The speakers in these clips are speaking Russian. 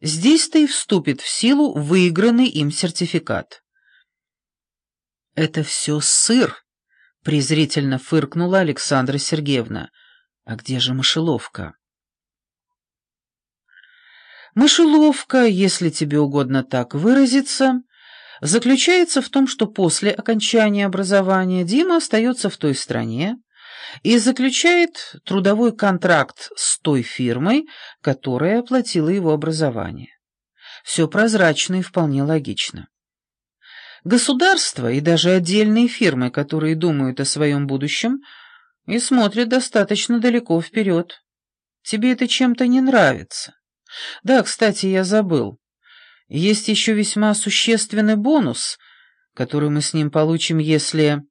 здесь-то и вступит в силу выигранный им сертификат. «Это все сыр», — презрительно фыркнула Александра Сергеевна. «А где же мышеловка?» Мышеловка, если тебе угодно так выразиться, заключается в том, что после окончания образования Дима остается в той стране и заключает трудовой контракт с той фирмой, которая оплатила его образование. Все прозрачно и вполне логично. Государство и даже отдельные фирмы, которые думают о своем будущем и смотрят достаточно далеко вперед. Тебе это чем-то не нравится. Да, кстати, я забыл. Есть еще весьма существенный бонус, который мы с ним получим, если...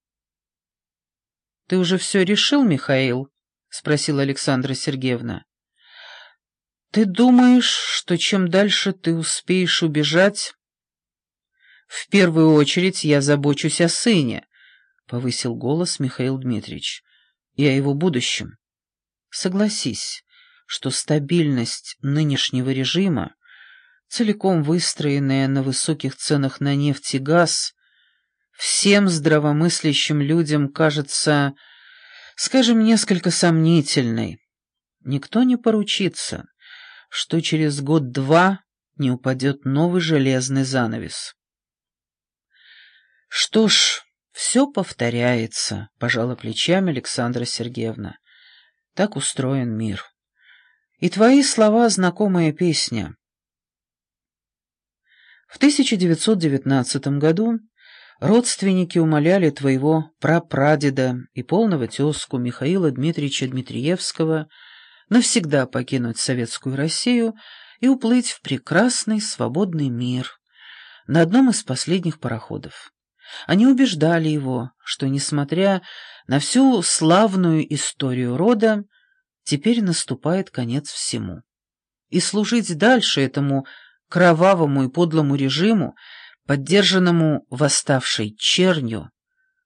«Ты уже все решил, Михаил?» — спросила Александра Сергеевна. «Ты думаешь, что чем дальше ты успеешь убежать...» «В первую очередь я забочусь о сыне», — повысил голос Михаил Дмитриевич, — «и о его будущем. Согласись, что стабильность нынешнего режима, целиком выстроенная на высоких ценах на нефть и газ, всем здравомыслящим людям кажется, скажем, несколько сомнительной. Никто не поручится, что через год-два не упадет новый железный занавес. «Что ж, все повторяется», — пожала плечами Александра Сергеевна. «Так устроен мир». И твои слова — знакомая песня. В 1919 году родственники умоляли твоего прапрадеда и полного тезку Михаила Дмитриевича Дмитриевского навсегда покинуть Советскую Россию и уплыть в прекрасный свободный мир на одном из последних пароходов. Они убеждали его, что, несмотря на всю славную историю рода, теперь наступает конец всему. И служить дальше этому кровавому и подлому режиму, поддержанному восставшей чернью,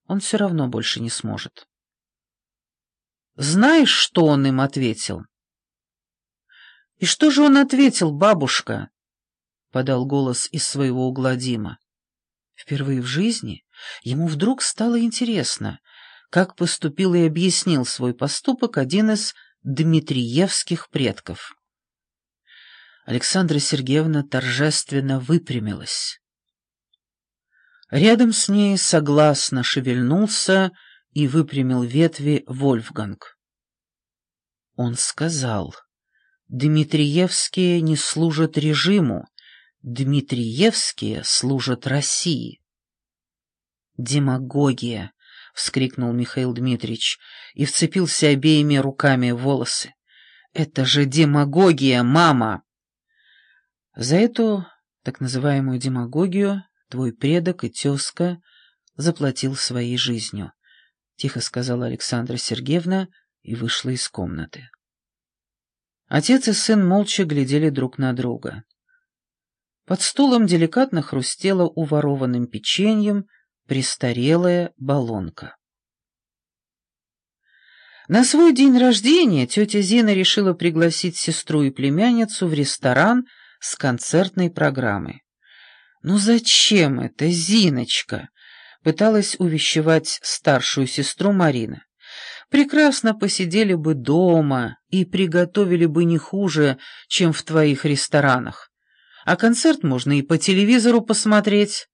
он все равно больше не сможет. Знаешь, что он им ответил? «И что же он ответил, бабушка?» — подал голос из своего угла Дима. Впервые в жизни ему вдруг стало интересно, как поступил и объяснил свой поступок один из дмитриевских предков. Александра Сергеевна торжественно выпрямилась. Рядом с ней согласно шевельнулся и выпрямил ветви Вольфганг. Он сказал, «Дмитриевские не служат режиму, Дмитриевские служат России». Демагогия, — вскрикнул Михаил Дмитриевич и вцепился обеими руками в волосы. «Это же демагогия, мама!» За эту так называемую демагогию твой предок и тезка заплатил своей жизнью, — тихо сказала Александра Сергеевна и вышла из комнаты. Отец и сын молча глядели друг на друга. Под стулом деликатно хрустело уворованным печеньем, Престарелая баллонка. На свой день рождения тетя Зина решила пригласить сестру и племянницу в ресторан с концертной программой. «Ну зачем это, Зиночка?» — пыталась увещевать старшую сестру Марина. «Прекрасно посидели бы дома и приготовили бы не хуже, чем в твоих ресторанах. А концерт можно и по телевизору посмотреть».